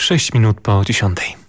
6 minut po 10.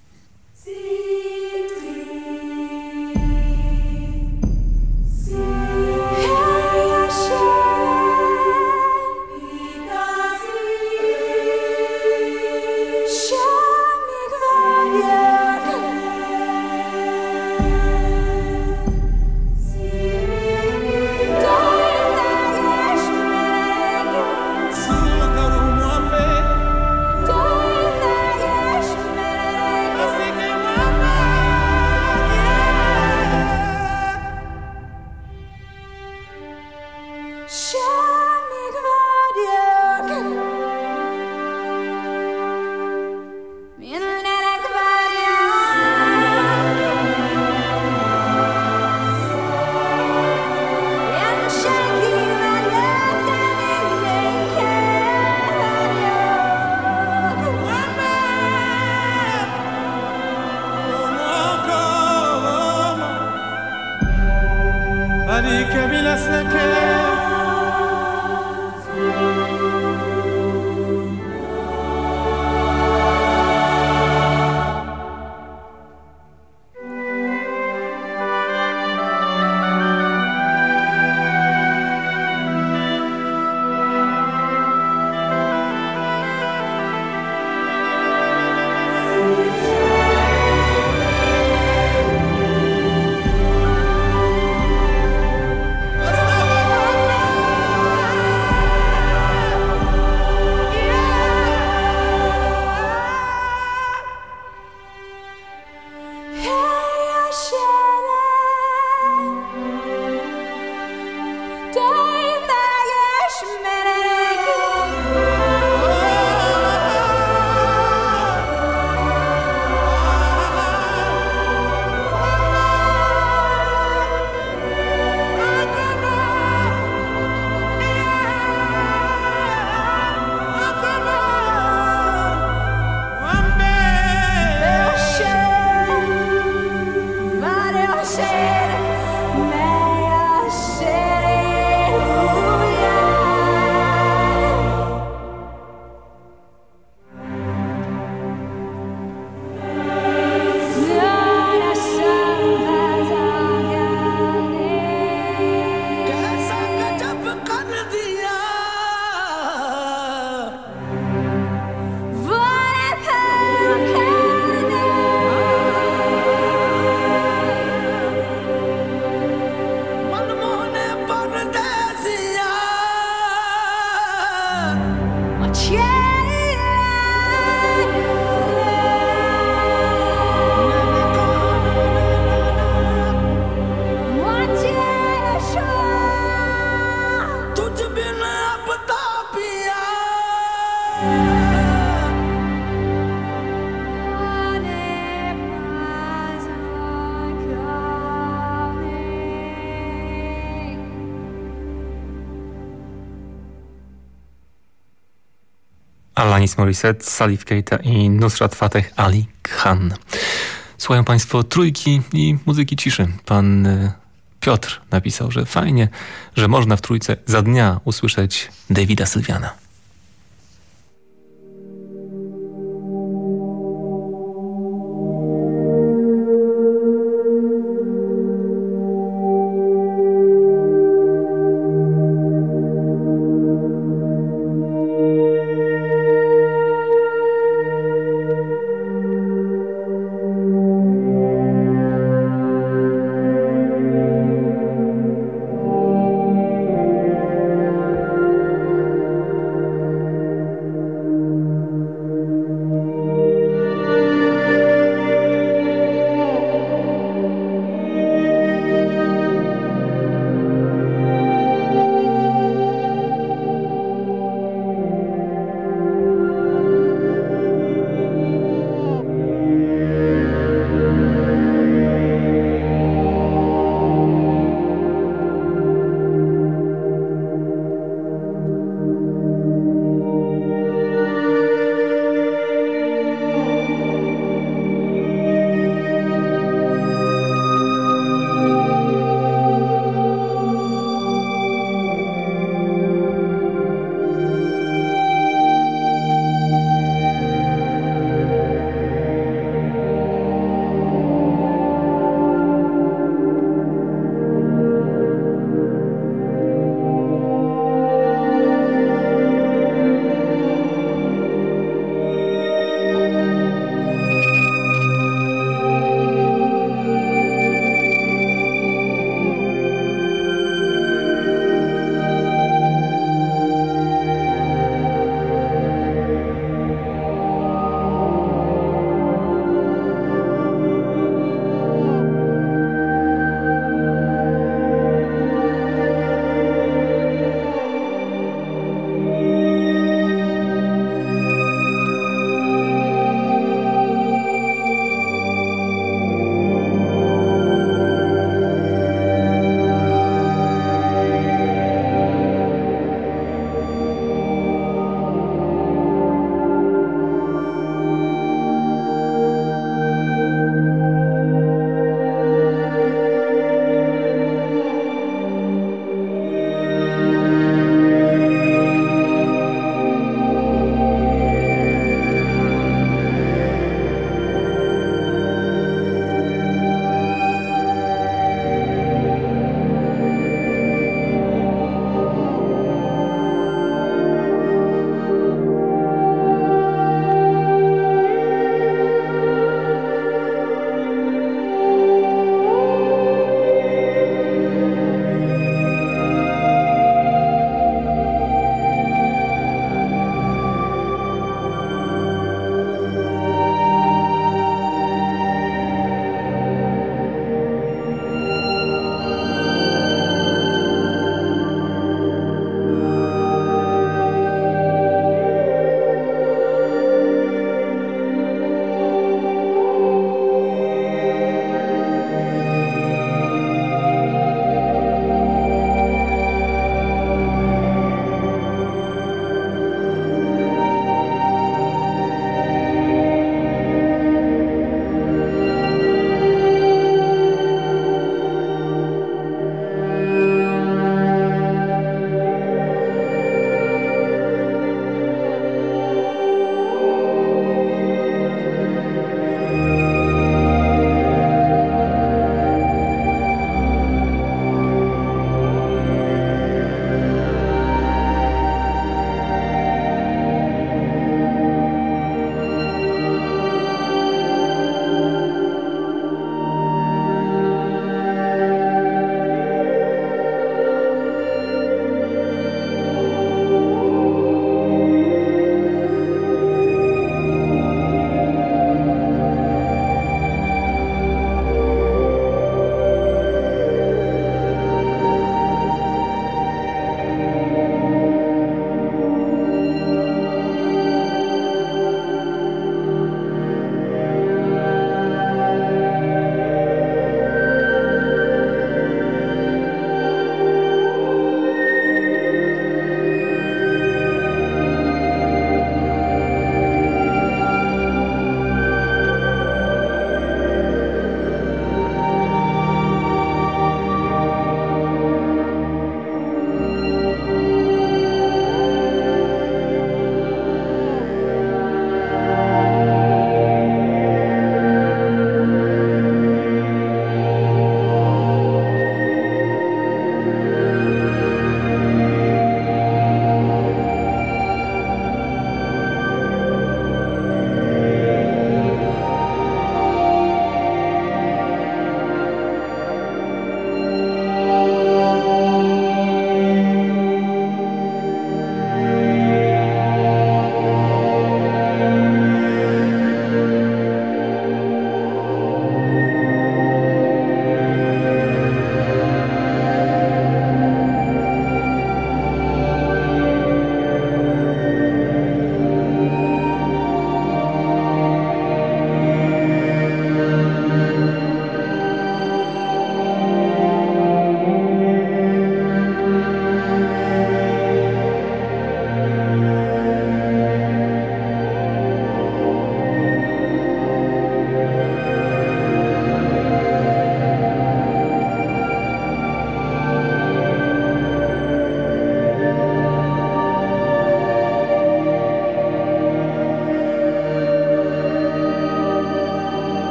Alanis Morissette, Salif Keita i Nusrat Fateh Ali Khan. Słuchają Państwo trójki i muzyki ciszy. Pan y, Piotr napisał, że fajnie, że można w trójce za dnia usłyszeć Davida Sylwiana.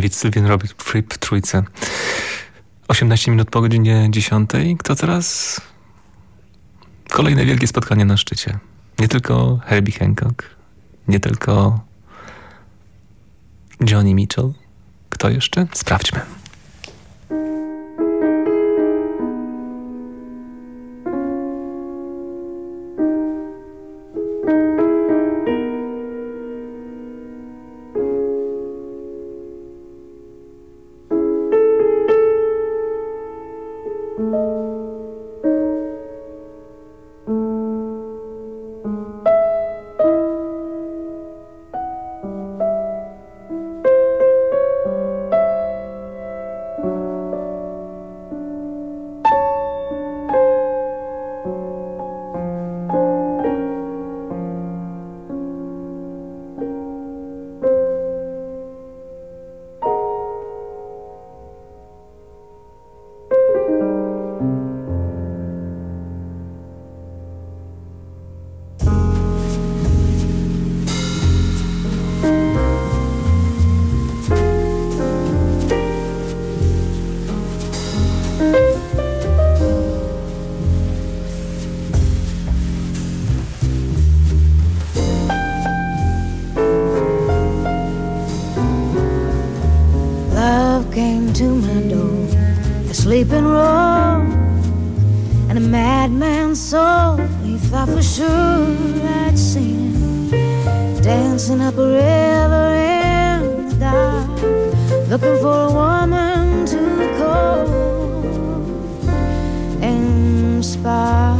David Sylvian Robert Fripp w trójce. 18 minut po godzinie 10. Kto teraz? Kolejne wielkie spotkanie na szczycie. Nie tylko Herbie Hancock, nie tylko Johnny Mitchell. Kto jeszcze? Sprawdźmy. sleeping room and a madman's soul. He thought for sure I'd seen him dancing up a river in the dark, looking for a woman to call and spark.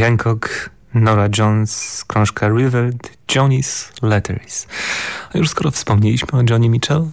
Hancock, Nora Jones, krążka River, Johnny's Letters. A już skoro wspomnieliśmy o Johnny Mitchell,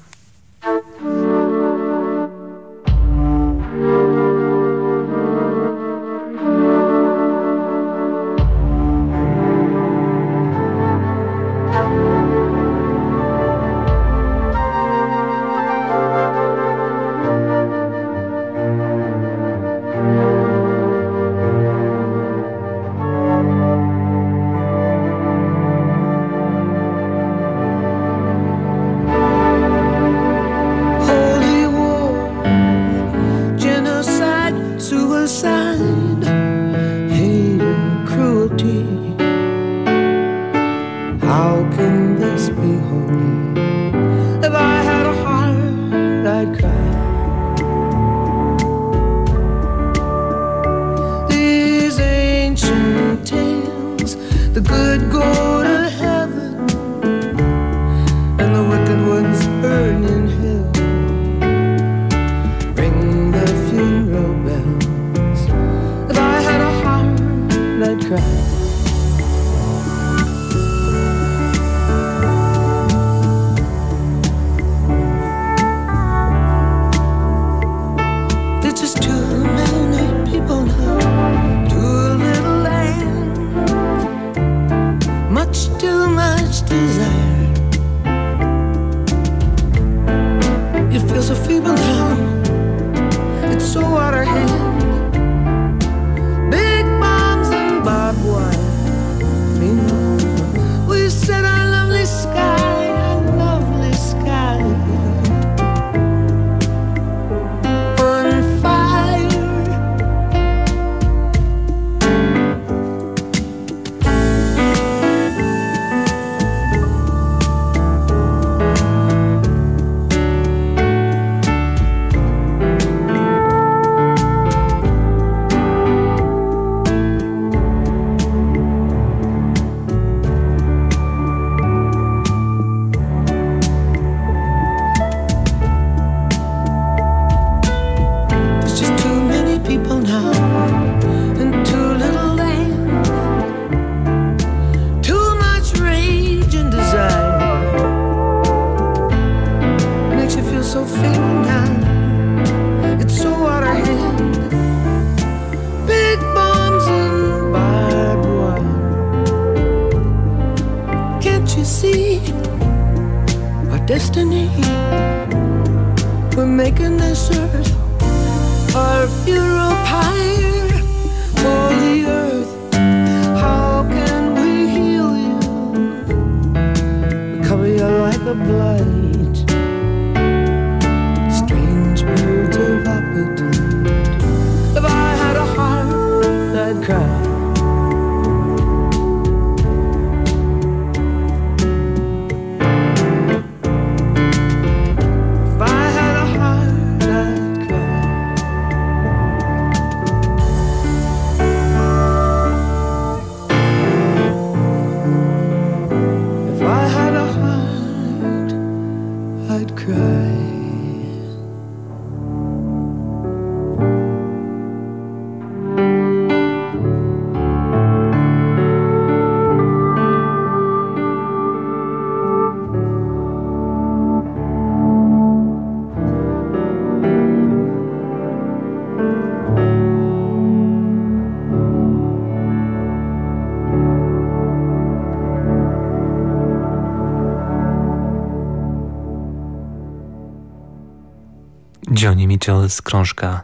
Joni Mitchell z krążka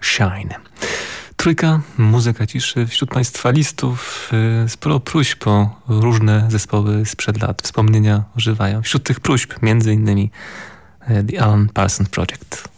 Shine. Trójka, muzyka ciszy. Wśród Państwa listów y, sporo próśb o różne zespoły sprzed lat. Wspomnienia ożywają. Wśród tych próśb między innymi y, The Alan Parsons Project.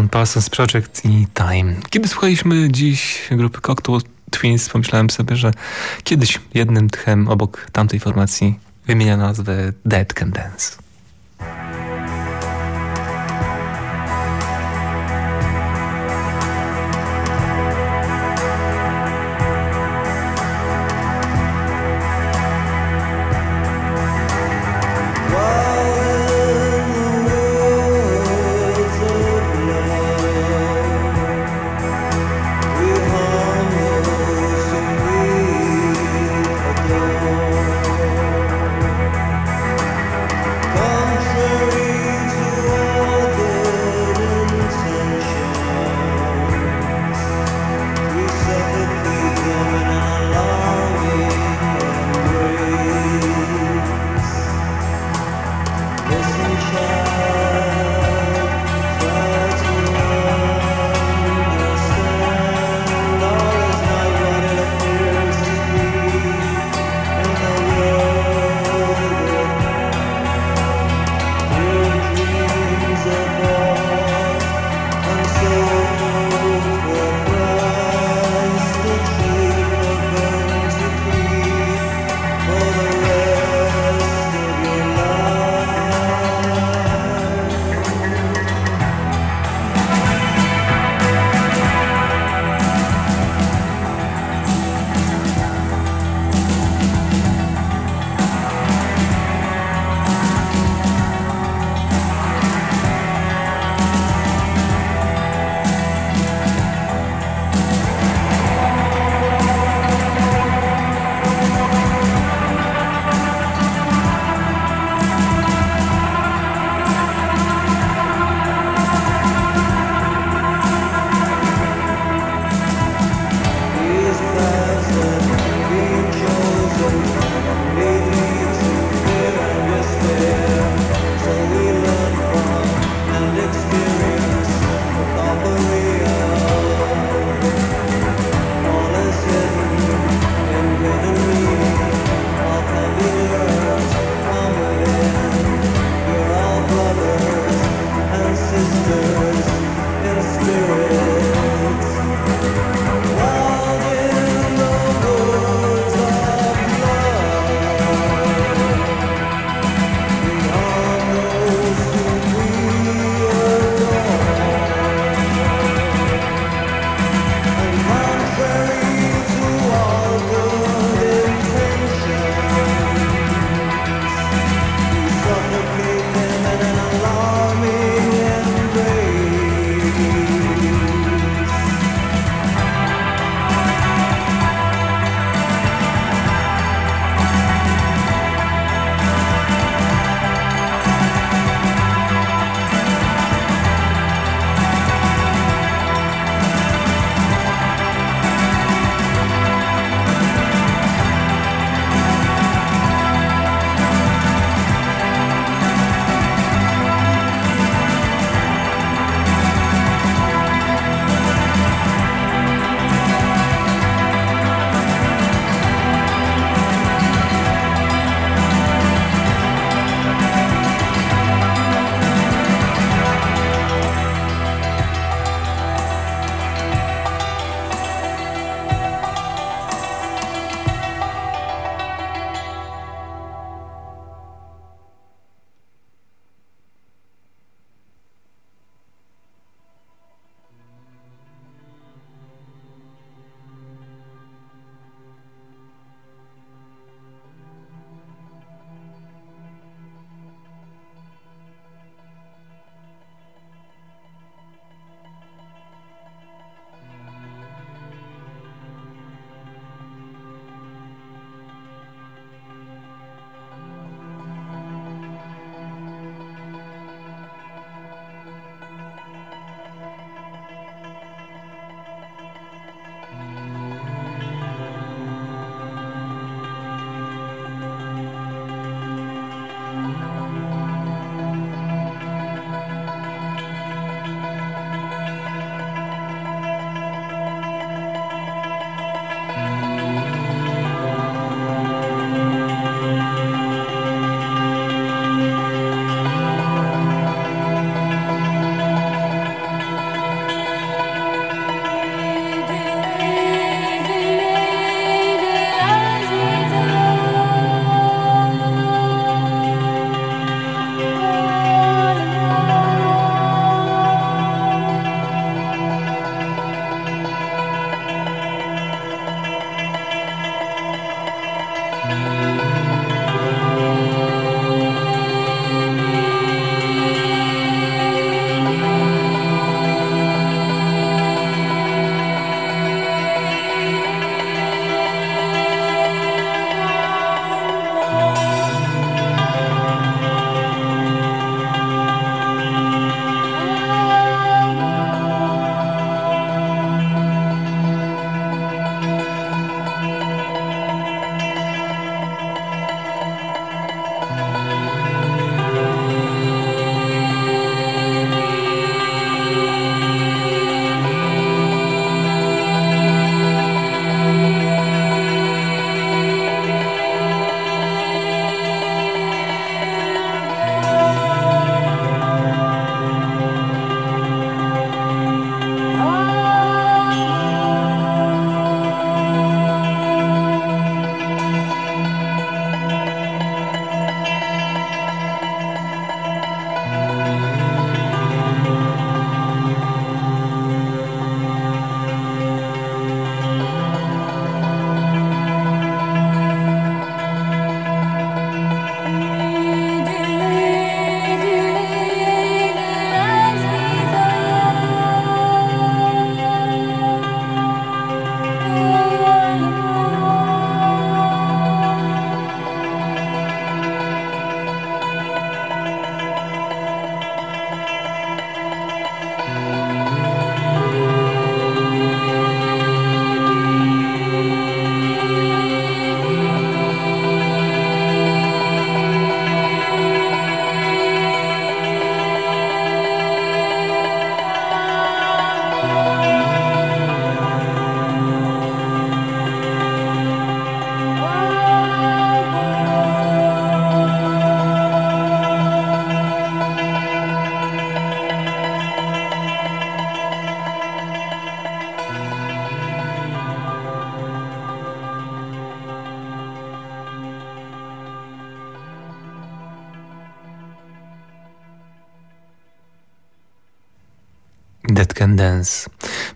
Dion Parsons Project i Time. Kiedy słuchaliśmy dziś grupy Cocktail Twins, pomyślałem sobie, że kiedyś jednym tchem obok tamtej formacji wymienia nazwę Dead Can Dance.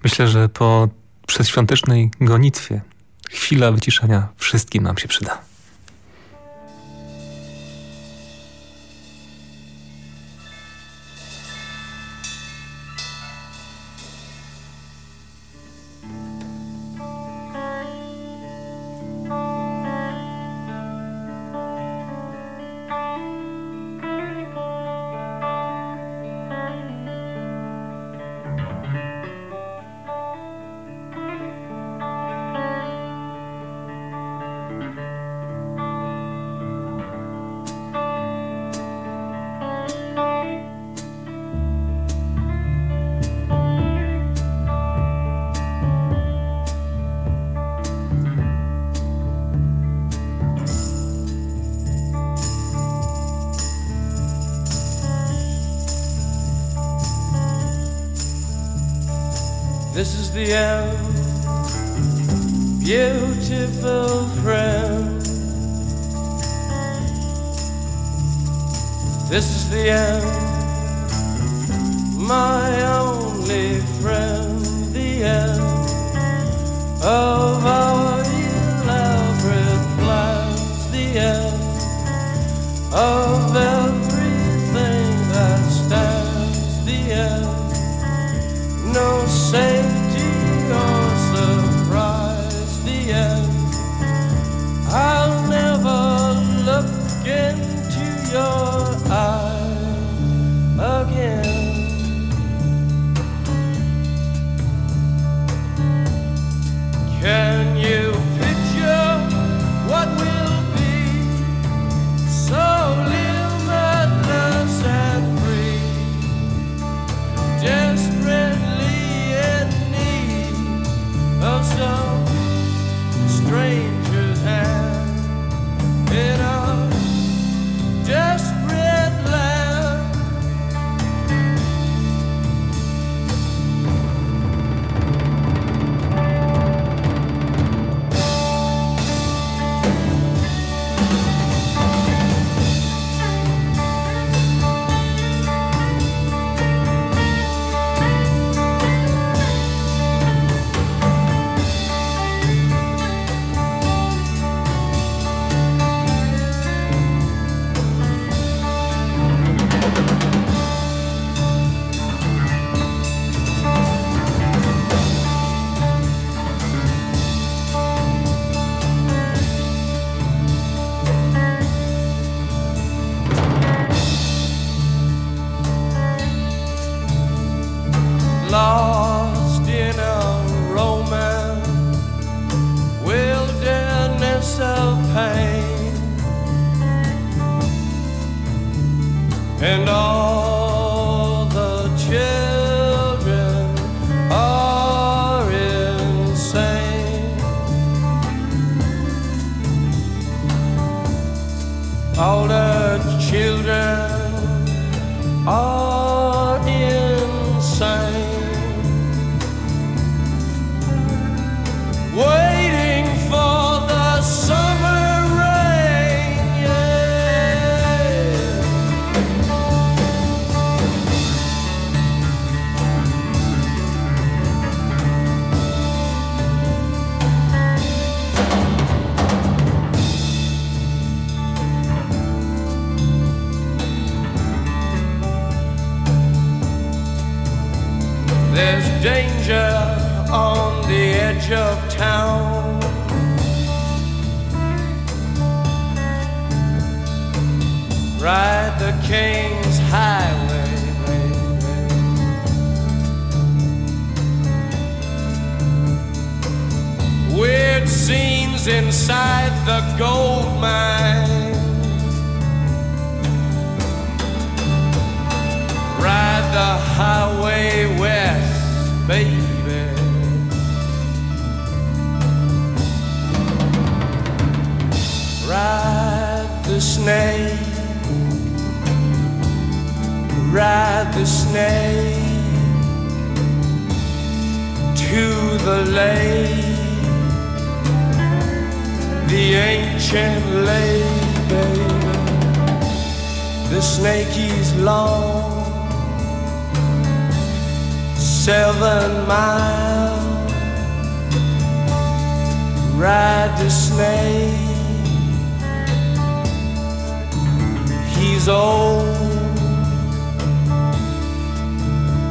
Myślę, że po przedświątecznej gonitwie chwila wyciszenia wszystkim nam się przyda. beautiful friend. This is the end.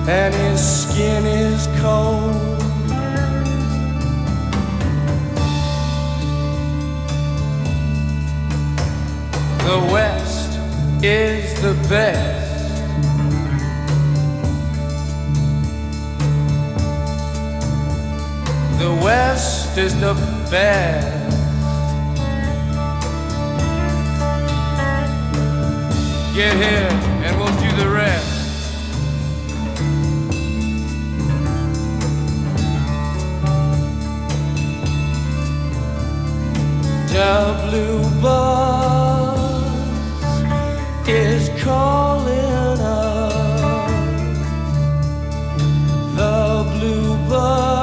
And his skin is cold. The West is the best. The West is the best. Get here and we'll do the rest. The blue bus is calling us. The blue bus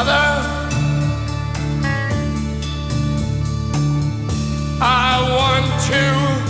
Mother, I want to.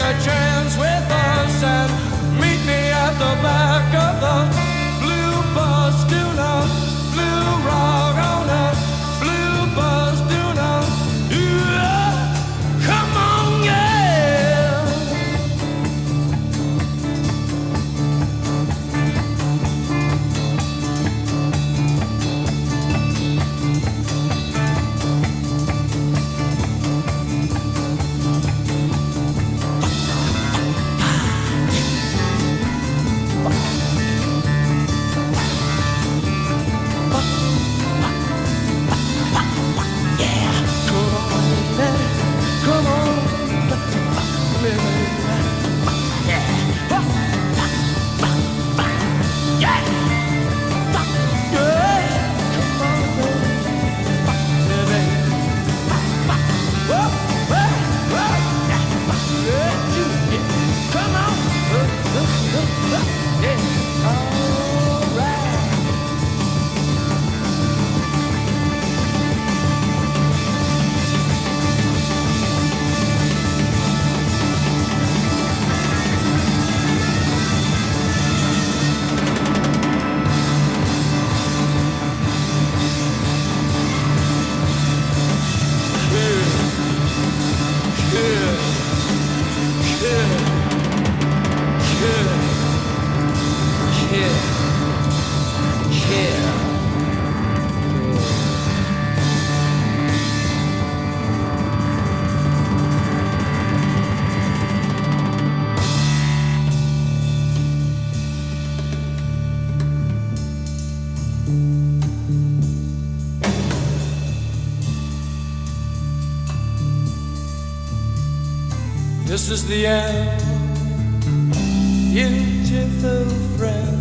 is the end, beautiful friend.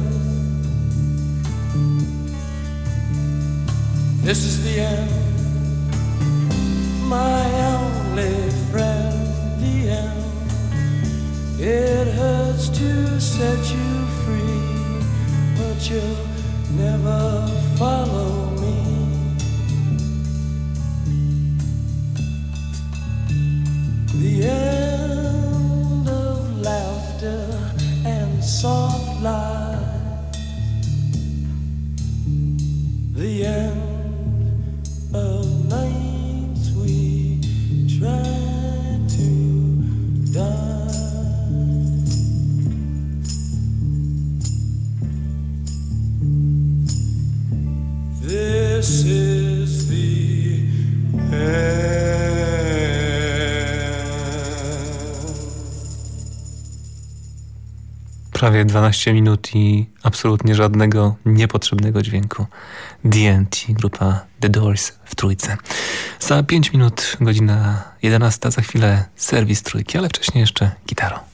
This is the end, my only friend. The end. It hurts to set you free, but you'll never follow me. The end soft lies. The end Prawie 12 minut i absolutnie żadnego niepotrzebnego dźwięku. DNT, grupa The Doors w trójce. Za 5 minut godzina 11, za chwilę serwis trójki, ale wcześniej jeszcze gitaro.